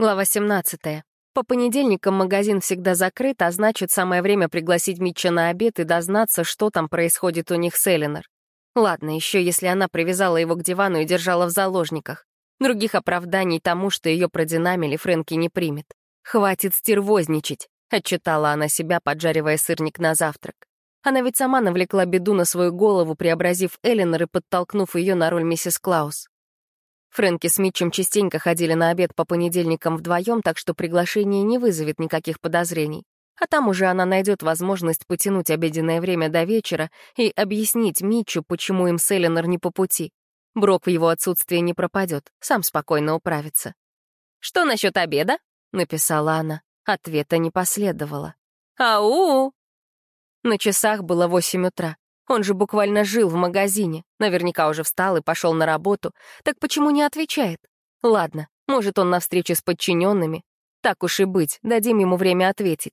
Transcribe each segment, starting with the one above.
Глава 17. По понедельникам магазин всегда закрыт, а значит, самое время пригласить Митча на обед и дознаться, что там происходит у них с Элинор. Ладно, еще если она привязала его к дивану и держала в заложниках. Других оправданий тому, что ее продинамили, Фрэнки не примет. «Хватит стервозничать», — отчитала она себя, поджаривая сырник на завтрак. Она ведь сама навлекла беду на свою голову, преобразив Элинор и подтолкнув ее на роль миссис Клаус. Фрэнки с Митчем частенько ходили на обед по понедельникам вдвоем, так что приглашение не вызовет никаких подозрений. А там уже она найдет возможность потянуть обеденное время до вечера и объяснить Митчу, почему им с Эленор не по пути. Брок в его отсутствие не пропадет, сам спокойно управится. «Что насчет обеда?» — написала она. Ответа не последовало. «Ау!» На часах было восемь утра. Он же буквально жил в магазине, наверняка уже встал и пошел на работу. Так почему не отвечает? Ладно, может, он на встрече с подчиненными. Так уж и быть, дадим ему время ответить.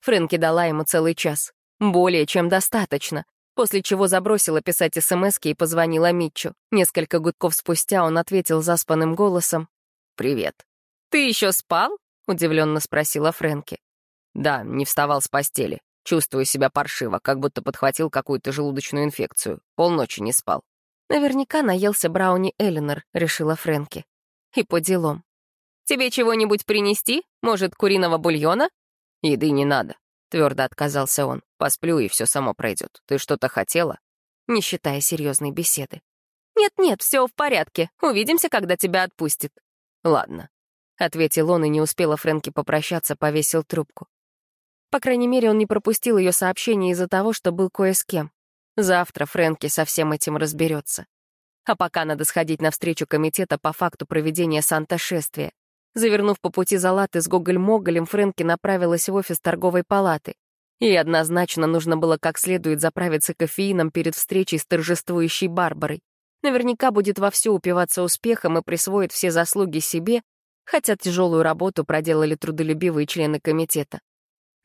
Фрэнки дала ему целый час. Более чем достаточно. После чего забросила писать смс и позвонила Митчу. Несколько гудков спустя он ответил заспанным голосом. «Привет». «Ты еще спал?» — удивленно спросила Фрэнки. «Да, не вставал с постели. Чувствую себя паршиво, как будто подхватил какую-то желудочную инфекцию. Полночи не спал. Наверняка наелся брауни Эллинор, решила Фрэнки. И по делам. «Тебе чего-нибудь принести? Может, куриного бульона?» «Еды не надо», — твердо отказался он. «Посплю, и все само пройдет. Ты что-то хотела?» Не считая серьезной беседы. «Нет-нет, все в порядке. Увидимся, когда тебя отпустит». «Ладно», — ответил он, и не успела Фрэнки попрощаться, повесил трубку. По крайней мере, он не пропустил ее сообщение из-за того, что был кое с кем. Завтра Фрэнки со всем этим разберется. А пока надо сходить на встречу комитета по факту проведения Санта-шествия. Завернув по пути за латы с Гоголь-Моголем, Фрэнки направилась в офис торговой палаты. И однозначно нужно было как следует заправиться кофеином перед встречей с торжествующей Барбарой. Наверняка будет вовсю упиваться успехом и присвоит все заслуги себе, хотя тяжелую работу проделали трудолюбивые члены комитета.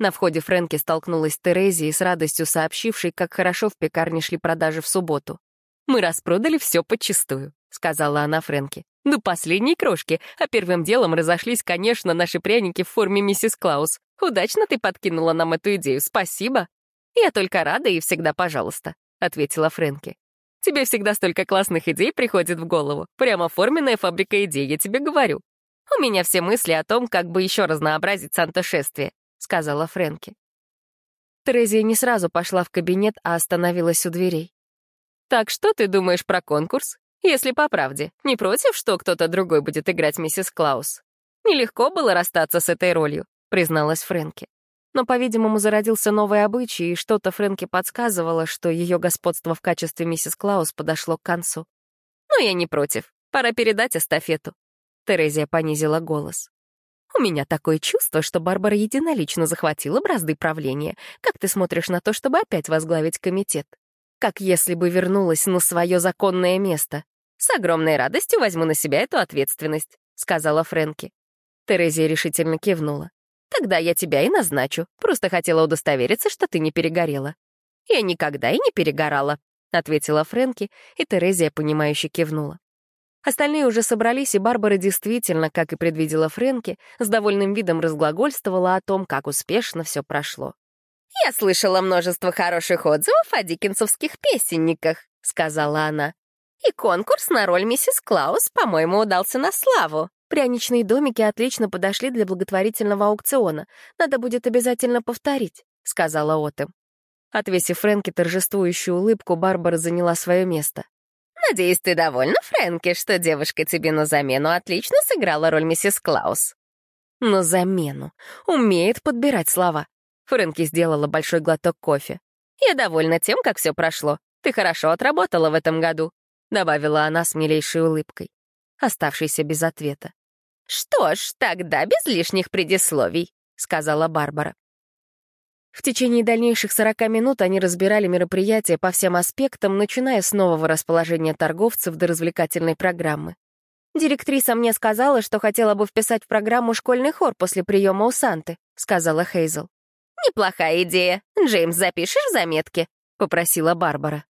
На входе Фрэнки столкнулась с Терезией, с радостью сообщившей, как хорошо в пекарне шли продажи в субботу. «Мы распродали все подчистую», — сказала она Фрэнки. «До последней крошки, а первым делом разошлись, конечно, наши пряники в форме миссис Клаус. Удачно ты подкинула нам эту идею, спасибо». «Я только рада и всегда пожалуйста», — ответила Фрэнки. «Тебе всегда столько классных идей приходит в голову. Прямо форменная фабрика идей, я тебе говорю. У меня все мысли о том, как бы еще разнообразить Санта-шествие сказала Фрэнки. Терезия не сразу пошла в кабинет, а остановилась у дверей. «Так что ты думаешь про конкурс? Если по правде, не против, что кто-то другой будет играть миссис Клаус? Нелегко было расстаться с этой ролью», — призналась Фрэнки. Но, по-видимому, зародился новый обычай, и что-то Фрэнки подсказывало, что ее господство в качестве миссис Клаус подошло к концу. «Ну, я не против. Пора передать эстафету». Терезия понизила голос. У меня такое чувство, что Барбара единолично захватила бразды правления. Как ты смотришь на то, чтобы опять возглавить комитет? Как если бы вернулась на свое законное место. С огромной радостью возьму на себя эту ответственность, сказала Фрэнки. Терезия решительно кивнула. Тогда я тебя и назначу. Просто хотела удостовериться, что ты не перегорела. Я никогда и не перегорала, ответила Фрэнки, и Терезия, понимающе кивнула. Остальные уже собрались, и Барбара действительно, как и предвидела Фрэнки, с довольным видом разглагольствовала о том, как успешно все прошло. «Я слышала множество хороших отзывов о диккенсовских песенниках», — сказала она. «И конкурс на роль миссис Клаус, по-моему, удался на славу. Пряничные домики отлично подошли для благотворительного аукциона. Надо будет обязательно повторить», — сказала Отем. Отвесив Фрэнки торжествующую улыбку, Барбара заняла свое место. «Надеюсь, ты довольна, Фрэнки, что девушка тебе на замену отлично сыграла роль миссис Клаус?» «На замену. Умеет подбирать слова». Фрэнки сделала большой глоток кофе. «Я довольна тем, как все прошло. Ты хорошо отработала в этом году», — добавила она с милейшей улыбкой, оставшейся без ответа. «Что ж, тогда без лишних предисловий», — сказала Барбара. В течение дальнейших 40 минут они разбирали мероприятие по всем аспектам, начиная с нового расположения торговцев до развлекательной программы. «Директриса мне сказала, что хотела бы вписать в программу школьный хор после приема у Санты», — сказала Хейзел. «Неплохая идея. Джеймс, запишешь заметки?» — попросила Барбара.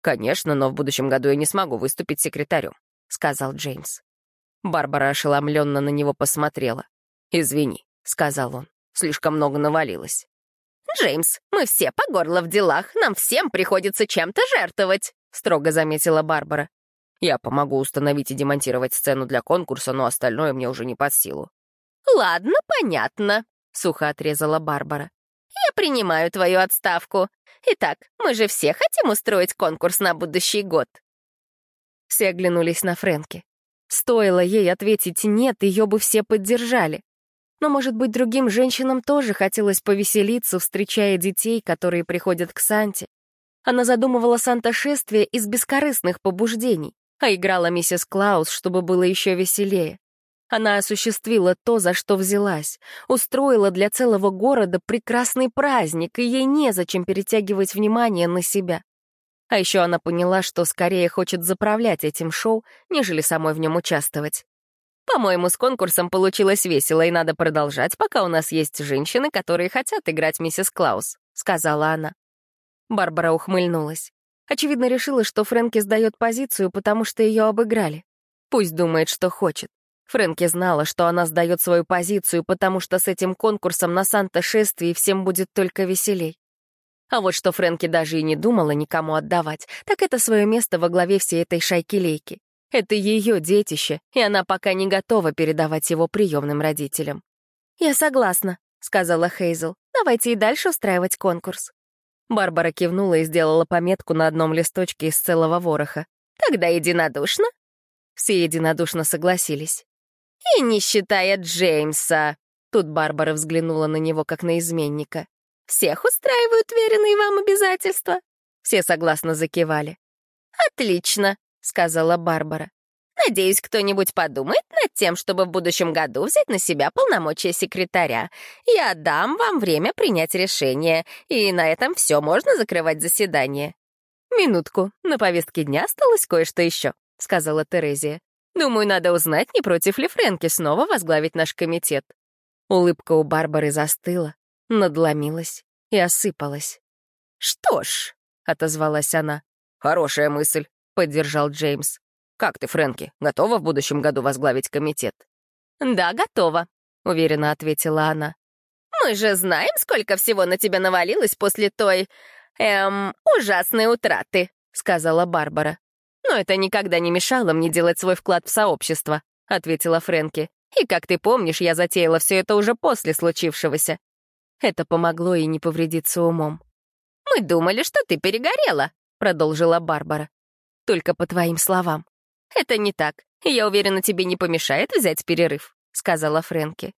«Конечно, но в будущем году я не смогу выступить секретарем», — сказал Джеймс. Барбара ошеломленно на него посмотрела. «Извини», — сказал он, — «слишком много навалилось». «Джеймс, мы все по горло в делах, нам всем приходится чем-то жертвовать», — строго заметила Барбара. «Я помогу установить и демонтировать сцену для конкурса, но остальное мне уже не под силу». «Ладно, понятно», — сухо отрезала Барбара. «Я принимаю твою отставку. Итак, мы же все хотим устроить конкурс на будущий год». Все оглянулись на Фрэнки. Стоило ей ответить «нет», ее бы все поддержали. Но, может быть, другим женщинам тоже хотелось повеселиться, встречая детей, которые приходят к Санте. Она задумывала Санта-шествие из бескорыстных побуждений, а играла миссис Клаус, чтобы было еще веселее. Она осуществила то, за что взялась, устроила для целого города прекрасный праздник, и ей незачем перетягивать внимание на себя. А еще она поняла, что скорее хочет заправлять этим шоу, нежели самой в нем участвовать. По-моему, с конкурсом получилось весело, и надо продолжать, пока у нас есть женщины, которые хотят играть миссис Клаус», — сказала она. Барбара ухмыльнулась. Очевидно, решила, что Фрэнки сдает позицию, потому что ее обыграли. Пусть думает, что хочет. Фрэнки знала, что она сдает свою позицию, потому что с этим конкурсом на Санта-шествии всем будет только веселей. А вот что Фрэнки даже и не думала никому отдавать, так это свое место во главе всей этой шайки-лейки. Это ее детище, и она пока не готова передавать его приемным родителям. «Я согласна», — сказала Хейзел. «Давайте и дальше устраивать конкурс». Барбара кивнула и сделала пометку на одном листочке из целого вороха. «Тогда единодушно?» Все единодушно согласились. «И не считая Джеймса», — тут Барбара взглянула на него как на изменника. «Всех устраивают веренные вам обязательства?» Все согласно закивали. «Отлично», — сказала Барбара. «Надеюсь, кто-нибудь подумает над тем, чтобы в будущем году взять на себя полномочия секретаря. Я дам вам время принять решение, и на этом все можно закрывать заседание». «Минутку, на повестке дня осталось кое-что еще», — сказала Терезия. «Думаю, надо узнать, не против ли Фрэнки снова возглавить наш комитет». Улыбка у Барбары застыла, надломилась и осыпалась. «Что ж», — отозвалась она. «Хорошая мысль», — поддержал Джеймс. «Как ты, Фрэнки, готова в будущем году возглавить комитет?» «Да, готова», — уверенно ответила она. «Мы же знаем, сколько всего на тебя навалилось после той... эм... ужасной утраты», — сказала Барбара. «Но это никогда не мешало мне делать свой вклад в сообщество», — ответила Фрэнки. «И, как ты помнишь, я затеяла все это уже после случившегося. Это помогло ей не повредиться умом. «Мы думали, что ты перегорела», — продолжила Барбара. «Только по твоим словам». «Это не так. Я уверена, тебе не помешает взять перерыв», — сказала Фрэнки.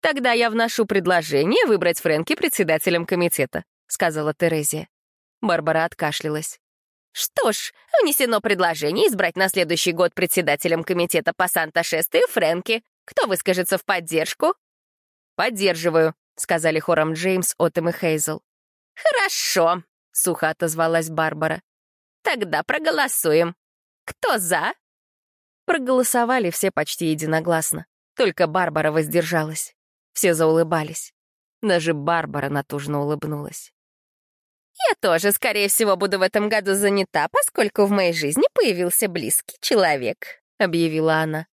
«Тогда я вношу предложение выбрать Фрэнки председателем комитета», — сказала Терезия. Барбара откашлялась. «Что ж, внесено предложение избрать на следующий год председателем комитета по Санта-шествию Фрэнки. Кто выскажется в поддержку?» «Поддерживаю», — сказали хором Джеймс, Отом и Хейзел. «Хорошо», — сухо отозвалась Барбара. «Тогда проголосуем. Кто за?» Проголосовали все почти единогласно. Только Барбара воздержалась. Все заулыбались. Даже Барбара натужно улыбнулась. «Я тоже, скорее всего, буду в этом году занята, поскольку в моей жизни появился близкий человек», — объявила она.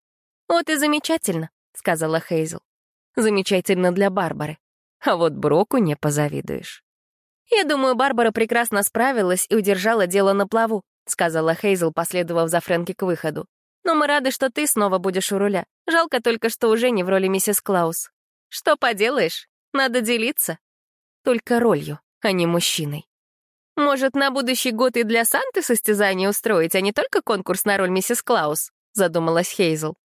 «Вот и замечательно», — сказала Хейзел. «Замечательно для Барбары. А вот Броку не позавидуешь. «Я думаю, Барбара прекрасно справилась и удержала дело на плаву», сказала Хейзел, последовав за Фрэнки к выходу. «Но мы рады, что ты снова будешь у руля. Жалко только, что уже не в роли миссис Клаус. Что поделаешь, надо делиться. Только ролью, а не мужчиной. Может, на будущий год и для Санты состязание устроить, а не только конкурс на роль миссис Клаус?» задумалась Хейзел.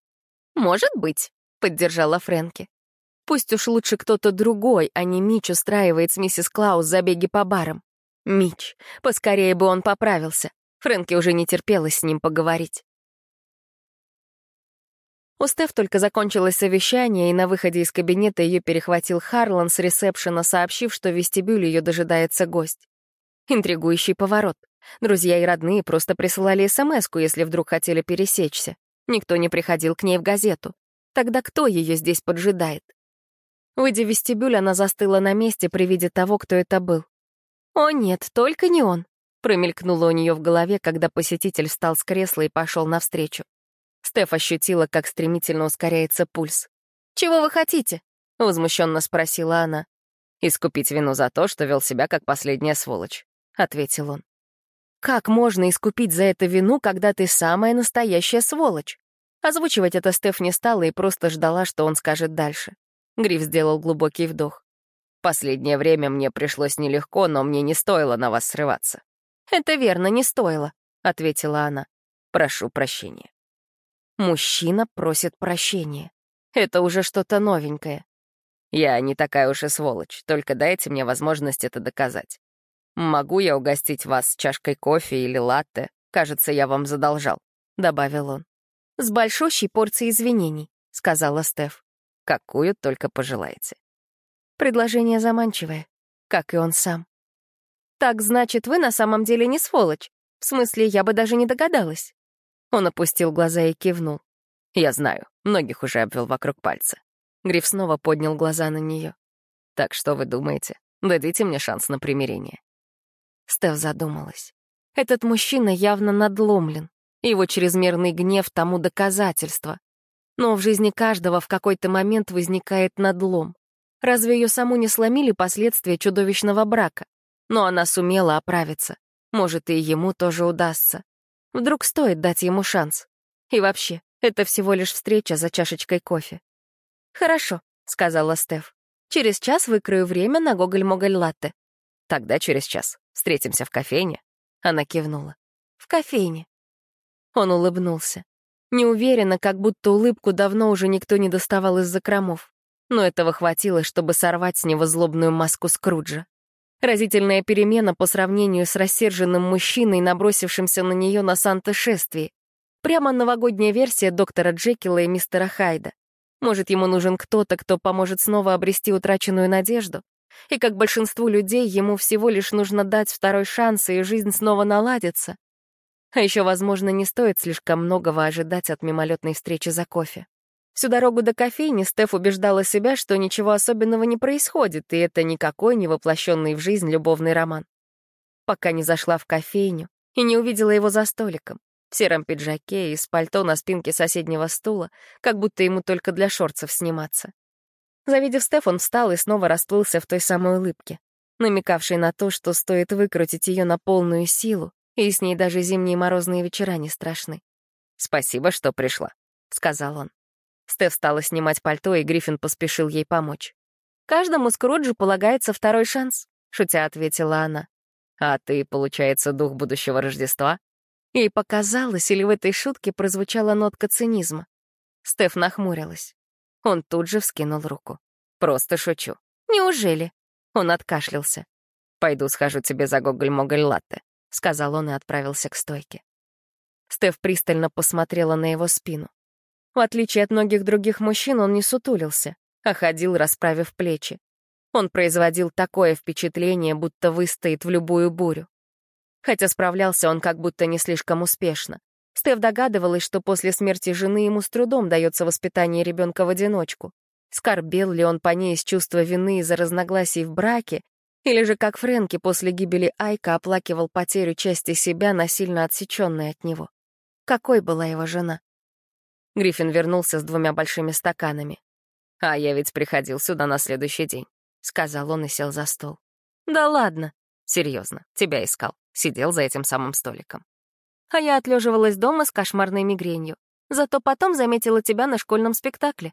«Может быть», — поддержала Фрэнки. Пусть уж лучше кто-то другой, а не Мич устраивает с миссис Клаус забеги по барам. Мич, поскорее бы он поправился. Фрэнки уже не терпелось с ним поговорить. У Стеф только закончилось совещание, и на выходе из кабинета ее перехватил Харлан с ресепшена, сообщив, что в вестибюле ее дожидается гость. Интригующий поворот. Друзья и родные просто присылали смс если вдруг хотели пересечься. Никто не приходил к ней в газету. Тогда кто ее здесь поджидает? Выйдя в вестибюль, она застыла на месте при виде того, кто это был. «О нет, только не он», — промелькнуло у нее в голове, когда посетитель встал с кресла и пошел навстречу. Стеф ощутила, как стремительно ускоряется пульс. «Чего вы хотите?» — возмущенно спросила она. «Искупить вину за то, что вел себя как последняя сволочь», — ответил он. «Как можно искупить за это вину, когда ты самая настоящая сволочь?» Озвучивать это Стеф не стала и просто ждала, что он скажет дальше. Гриф сделал глубокий вдох. «Последнее время мне пришлось нелегко, но мне не стоило на вас срываться». «Это верно, не стоило», — ответила она. «Прошу прощения». Мужчина просит прощения. Это уже что-то новенькое. Я не такая уж и сволочь, только дайте мне возможность это доказать. Могу я угостить вас чашкой кофе или латте? Кажется, я вам задолжал», — добавил он. «С большущей порцией извинений», — сказала Стеф. «Какую только пожелаете». Предложение заманчивое, как и он сам. «Так, значит, вы на самом деле не сволочь. В смысле, я бы даже не догадалась». Он опустил глаза и кивнул. «Я знаю, многих уже обвел вокруг пальца». Гриф снова поднял глаза на нее. «Так что вы думаете? Дадите мне шанс на примирение». Стеф задумалась. Этот мужчина явно надломлен. Его чрезмерный гнев тому доказательство. Но в жизни каждого в какой-то момент возникает надлом. Разве ее саму не сломили последствия чудовищного брака? Но она сумела оправиться. Может, и ему тоже удастся. Вдруг стоит дать ему шанс. И вообще, это всего лишь встреча за чашечкой кофе. «Хорошо», — сказала Стеф. «Через час выкрою время на гоголь-моголь-латте». «Тогда через час. Встретимся в кофейне». Она кивнула. «В кофейне». Он улыбнулся. Неуверенно, как будто улыбку давно уже никто не доставал из закромов. Но этого хватило, чтобы сорвать с него злобную маску Скруджа. Разительная перемена по сравнению с рассерженным мужчиной, набросившимся на нее на Санта-шествии. Прямо новогодняя версия доктора Джекила и мистера Хайда. Может, ему нужен кто-то, кто поможет снова обрести утраченную надежду? И как большинству людей, ему всего лишь нужно дать второй шанс, и жизнь снова наладится. А еще, возможно, не стоит слишком многого ожидать от мимолетной встречи за кофе. Всю дорогу до кофейни Стеф убеждала себя, что ничего особенного не происходит, и это никакой не воплощенный в жизнь любовный роман. Пока не зашла в кофейню и не увидела его за столиком, в сером пиджаке и с пальто на спинке соседнего стула, как будто ему только для шорцев сниматься. Завидев Стеф, он встал и снова расплылся в той самой улыбке, намекавшей на то, что стоит выкрутить ее на полную силу, и с ней даже зимние морозные вечера не страшны. «Спасибо, что пришла», — сказал он. Стеф стала снимать пальто, и Гриффин поспешил ей помочь. «Каждому Скруджу полагается второй шанс», — шутя ответила она. «А ты, получается, дух будущего Рождества?» Ей показалось, или в этой шутке прозвучала нотка цинизма. Стеф нахмурилась. Он тут же вскинул руку. «Просто шучу». «Неужели?» Он откашлялся. «Пойду схожу тебе за гоголь-моголь-латте», — сказал он и отправился к стойке. Стеф пристально посмотрела на его спину. В отличие от многих других мужчин, он не сутулился, а ходил, расправив плечи. Он производил такое впечатление, будто выстоит в любую бурю. Хотя справлялся он как будто не слишком успешно. Стеф догадывалась, что после смерти жены ему с трудом дается воспитание ребенка в одиночку. Скорбел ли он по ней из чувства вины из-за разногласий в браке, или же, как Фрэнки после гибели Айка, оплакивал потерю части себя, насильно отсеченной от него. Какой была его жена? Гриффин вернулся с двумя большими стаканами. «А я ведь приходил сюда на следующий день», — сказал он и сел за стол. «Да ладно». «Серьезно, тебя искал. Сидел за этим самым столиком». А я отлеживалась дома с кошмарной мигренью. Зато потом заметила тебя на школьном спектакле.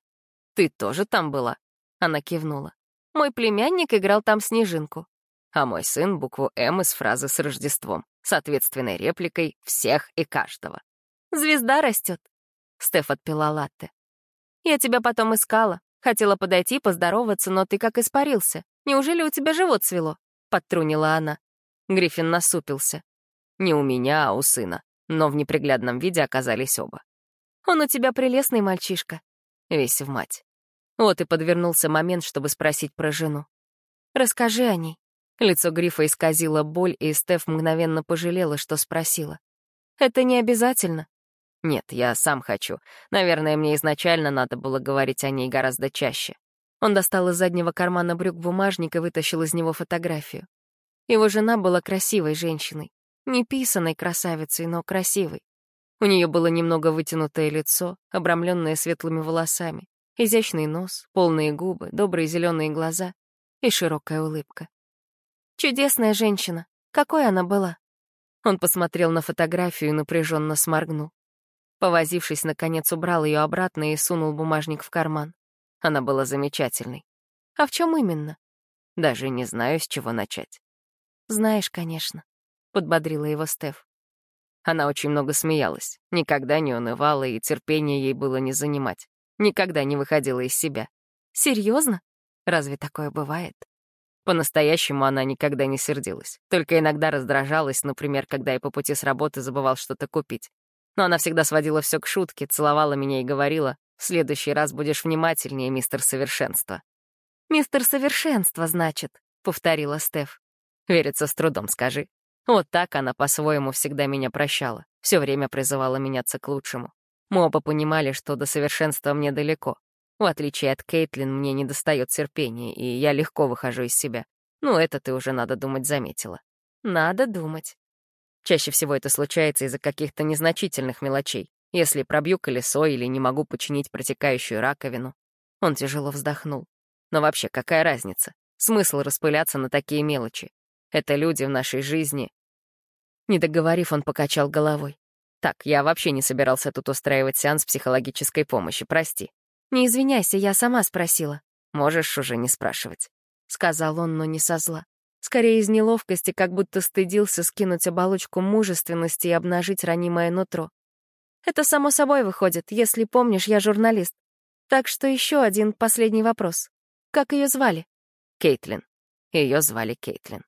«Ты тоже там была?» Она кивнула. Мой племянник играл там снежинку. А мой сын — букву «М» из фразы с Рождеством, с ответственной репликой «всех и каждого». «Звезда растет», Стеф отпила латте. «Я тебя потом искала. Хотела подойти, поздороваться, но ты как испарился. Неужели у тебя живот свело?» — подтрунила она. Гриффин насупился. «Не у меня, а у сына. Но в неприглядном виде оказались оба. Он у тебя прелестный мальчишка». Весь в мать. Вот и подвернулся момент, чтобы спросить про жену. «Расскажи о ней». Лицо Грифа исказило боль, и Стеф мгновенно пожалела, что спросила. «Это не обязательно. Нет, я сам хочу. Наверное, мне изначально надо было говорить о ней гораздо чаще. Он достал из заднего кармана брюк бумажник и вытащил из него фотографию. Его жена была красивой женщиной. Не писаной красавицей, но красивой. У нее было немного вытянутое лицо, обрамленное светлыми волосами, Изящный нос, полные губы, добрые зеленые глаза и широкая улыбка. Чудесная женщина. Какой она была? Он посмотрел на фотографию и напряженно сморгнул. Повозившись, наконец убрал ее обратно и сунул бумажник в карман. Она была замечательной. А в чем именно? Даже не знаю, с чего начать. Знаешь, конечно, подбодрила его Стеф. Она очень много смеялась, никогда не унывала, и терпение ей было не занимать. Никогда не выходила из себя. Серьезно? Разве такое бывает? По-настоящему она никогда не сердилась. Только иногда раздражалась, например, когда я по пути с работы забывал что-то купить. Но она всегда сводила все к шутке, целовала меня и говорила, «В следующий раз будешь внимательнее, мистер Совершенство». «Мистер Совершенство, значит», — повторила Стеф. «Верится с трудом, скажи». Вот так она по-своему всегда меня прощала, все время призывала меняться к лучшему. Мы оба понимали, что до совершенства мне далеко. В отличие от Кейтлин, мне не достает терпения, и я легко выхожу из себя. Ну, это ты уже, надо думать, заметила. Надо думать. Чаще всего это случается из-за каких-то незначительных мелочей. Если пробью колесо или не могу починить протекающую раковину. Он тяжело вздохнул. Но вообще, какая разница? Смысл распыляться на такие мелочи? Это люди в нашей жизни, не договорив, он покачал головой. «Так, я вообще не собирался тут устраивать сеанс психологической помощи, прости». «Не извиняйся, я сама спросила». «Можешь уже не спрашивать», — сказал он, но не со зла. Скорее из неловкости, как будто стыдился скинуть оболочку мужественности и обнажить ранимое нутро. «Это само собой выходит, если помнишь, я журналист. Так что еще один последний вопрос. Как ее звали?» «Кейтлин. Ее звали Кейтлин».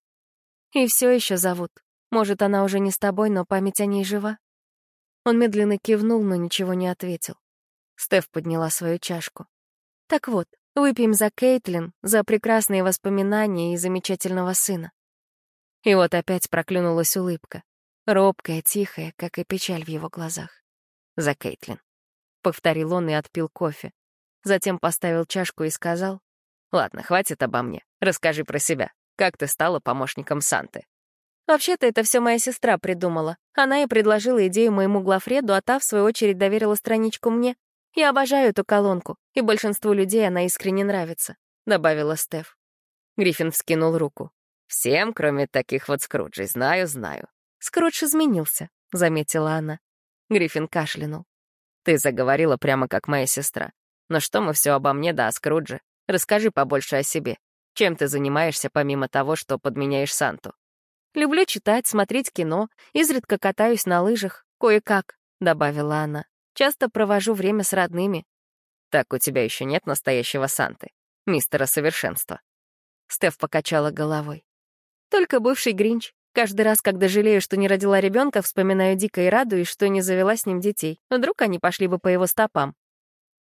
«И все еще зовут. Может, она уже не с тобой, но память о ней жива?» Он медленно кивнул, но ничего не ответил. Стеф подняла свою чашку. «Так вот, выпьем за Кейтлин, за прекрасные воспоминания и замечательного сына». И вот опять проклюнулась улыбка, робкая, тихая, как и печаль в его глазах. «За Кейтлин», — повторил он и отпил кофе. Затем поставил чашку и сказал, «Ладно, хватит обо мне. Расскажи про себя. Как ты стала помощником Санты?» Вообще-то это все моя сестра придумала. Она и предложила идею моему главреду, а та, в свою очередь, доверила страничку мне. Я обожаю эту колонку, и большинству людей она искренне нравится», — добавила Стеф. Гриффин вскинул руку. «Всем, кроме таких вот Скруджей, знаю, знаю». «Скрудж изменился», — заметила она. Гриффин кашлянул. «Ты заговорила прямо как моя сестра. Но что мы все обо мне да о Скрудже? Расскажи побольше о себе. Чем ты занимаешься помимо того, что подменяешь Санту?» Люблю читать, смотреть кино, изредка катаюсь на лыжах, кое-как», — добавила она. «Часто провожу время с родными». «Так у тебя еще нет настоящего Санты, мистера Совершенства». Стеф покачала головой. «Только бывший Гринч. Каждый раз, когда жалею, что не родила ребенка, вспоминаю Дика и радуюсь, что не завела с ним детей. Вдруг они пошли бы по его стопам».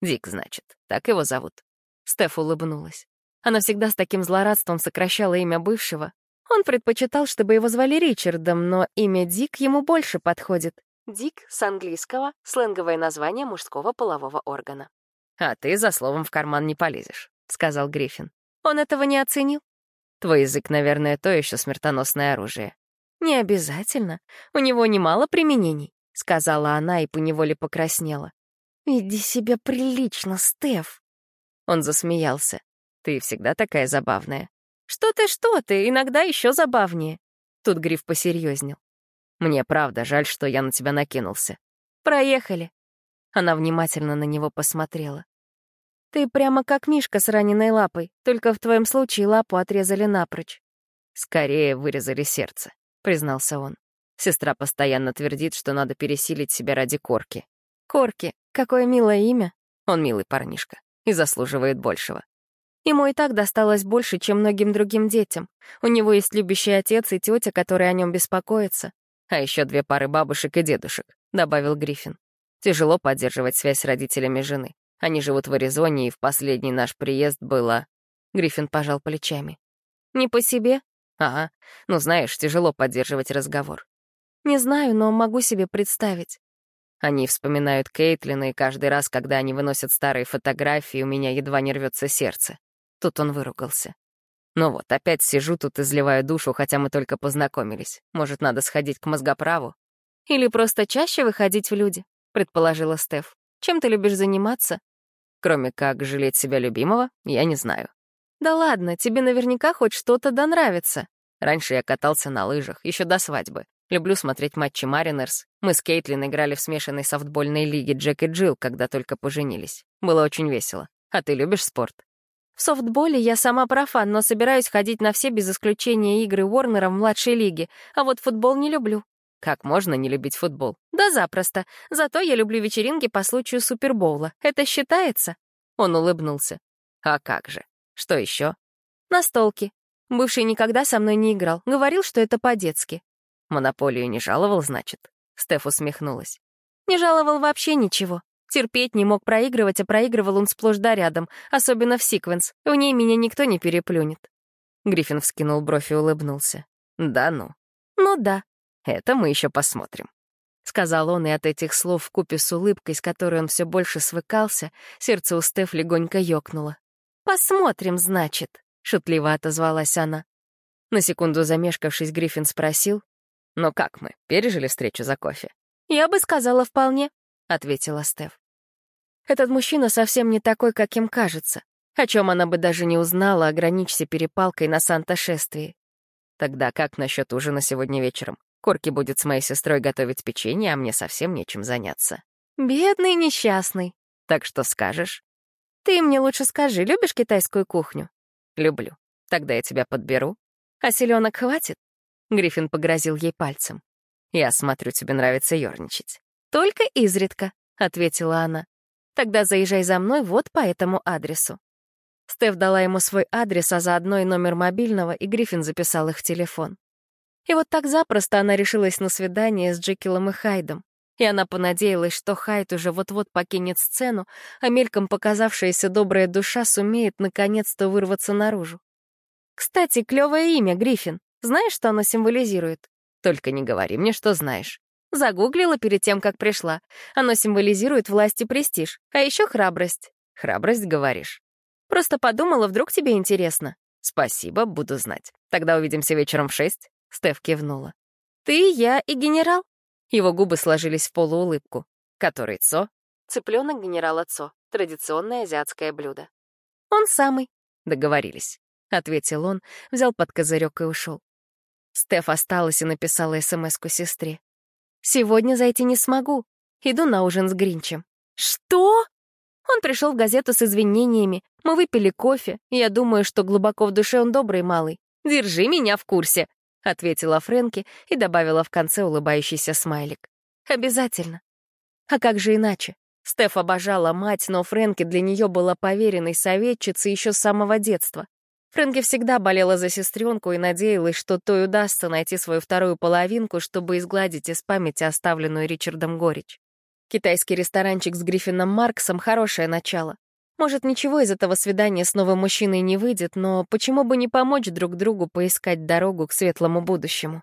«Дик, значит, так его зовут». Стеф улыбнулась. Она всегда с таким злорадством сокращала имя бывшего, он предпочитал, чтобы его звали Ричардом, но имя Дик ему больше подходит. Дик с английского — сленговое название мужского полового органа. «А ты за словом в карман не полезешь», — сказал Гриффин. «Он этого не оценил?» «Твой язык, наверное, то еще смертоносное оружие». «Не обязательно. У него немало применений», — сказала она и поневоле покраснела. «Веди себя прилично, Стеф». Он засмеялся. «Ты всегда такая забавная». «Что ты, что ты, иногда еще забавнее». Тут Гриф посерьезнел. «Мне правда жаль, что я на тебя накинулся». «Проехали». Она внимательно на него посмотрела. «Ты прямо как Мишка с раненой лапой, только в твоем случае лапу отрезали напрочь». «Скорее вырезали сердце», — признался он. Сестра постоянно твердит, что надо пересилить себя ради Корки. «Корки, какое милое имя!» Он милый парнишка и заслуживает большего. Ему и так досталось больше, чем многим другим детям. У него есть любящий отец и тетя, которые о нем беспокоятся. А еще две пары бабушек и дедушек, — добавил Гриффин. Тяжело поддерживать связь с родителями жены. Они живут в Аризоне, и в последний наш приезд было... Гриффин пожал плечами. «Не по себе?» «Ага. Ну, знаешь, тяжело поддерживать разговор». «Не знаю, но могу себе представить». Они вспоминают Кейтлина, и каждый раз, когда они выносят старые фотографии, у меня едва не рвется сердце. Тут он выругался. Ну вот, опять сижу тут, изливаю душу, хотя мы только познакомились. Может, надо сходить к мозгоправу? Или просто чаще выходить в люди, предположила Стеф. Чем ты любишь заниматься? Кроме как жалеть себя любимого, я не знаю. Да ладно, тебе наверняка хоть что-то да нравится. Раньше я катался на лыжах, еще до свадьбы. Люблю смотреть матчи Маринерс. Мы с Кейтлин играли в смешанной софтбольной лиге Джек и Джилл, когда только поженились. Было очень весело. А ты любишь спорт? В софтболе я сама профан, но собираюсь ходить на все без исключения игры Уорнера в младшей лиге, а вот футбол не люблю. Как можно не любить футбол? Да запросто. Зато я люблю вечеринки по случаю Супербоула. Это считается? Он улыбнулся. А как же? Что еще? Настолки. Бывший никогда со мной не играл. Говорил, что это по-детски. Монополию не жаловал, значит? Стеф усмехнулась. Не жаловал вообще ничего. Терпеть не мог проигрывать, а проигрывал он сплошь да рядом, особенно в секвенс. В ней меня никто не переплюнет. Гриффин вскинул бровь и улыбнулся. «Да ну». «Ну да». «Это мы еще посмотрим», — сказал он, и от этих слов в купе с улыбкой, с которой он все больше свыкался, сердце у Стеф легонько ёкнуло. «Посмотрим, значит», — шутливо отозвалась она. На секунду замешкавшись, Гриффин спросил, «Но как мы, пережили встречу за кофе?» «Я бы сказала, вполне», — ответила Стеф. «Этот мужчина совсем не такой, каким кажется. О чем она бы даже не узнала, ограничься перепалкой на Санта-шествии. Тогда как насчет ужина сегодня вечером? Корки будет с моей сестрой готовить печенье, а мне совсем нечем заняться. Бедный несчастный. Так что скажешь? Ты мне лучше скажи, любишь китайскую кухню? Люблю. Тогда я тебя подберу. А селенок хватит? Гриффин погрозил ей пальцем. Я смотрю, тебе нравится ерничать. «Только изредка», — ответила она. «Тогда заезжай за мной вот по этому адресу». Стеф дала ему свой адрес, а заодно и номер мобильного, и Гриффин записал их в телефон. И вот так запросто она решилась на свидание с Джекилом и Хайдом. И она понадеялась, что Хайд уже вот-вот покинет сцену, а мельком показавшаяся добрая душа сумеет наконец-то вырваться наружу. Кстати, клевое имя, Гриффин. Знаешь, что оно символизирует? Только не говори мне, что знаешь. Загуглила перед тем, как пришла. Оно символизирует власть и престиж, а еще храбрость. Храбрость, говоришь? Просто подумала, вдруг тебе интересно. Спасибо, буду знать. Тогда увидимся вечером в шесть. Стеф кивнула. Ты, я и генерал? Его губы сложились в полуулыбку. Который Цо? Цыпленок генерала Цо. Традиционное азиатское блюдо. Он самый. Договорились. Ответил он, взял под козырек и ушел. Стеф осталась и написала СМС-ку сестре. Сегодня зайти не смогу. Иду на ужин с Гринчем. Что? Он пришел в газету с извинениями. Мы выпили кофе. Я думаю, что глубоко в душе он добрый малый. Держи меня в курсе, ответила Фрэнки и добавила в конце улыбающийся смайлик. Обязательно. А как же иначе? Стеф обожала мать, но Фрэнки для нее была поверенной советчицей еще с самого детства. Фрэнки всегда болела за сестренку и надеялась, что той удастся найти свою вторую половинку, чтобы изгладить из памяти оставленную Ричардом горечь. Китайский ресторанчик с Гриффином Марксом — хорошее начало. Может, ничего из этого свидания с новым мужчиной не выйдет, но почему бы не помочь друг другу поискать дорогу к светлому будущему?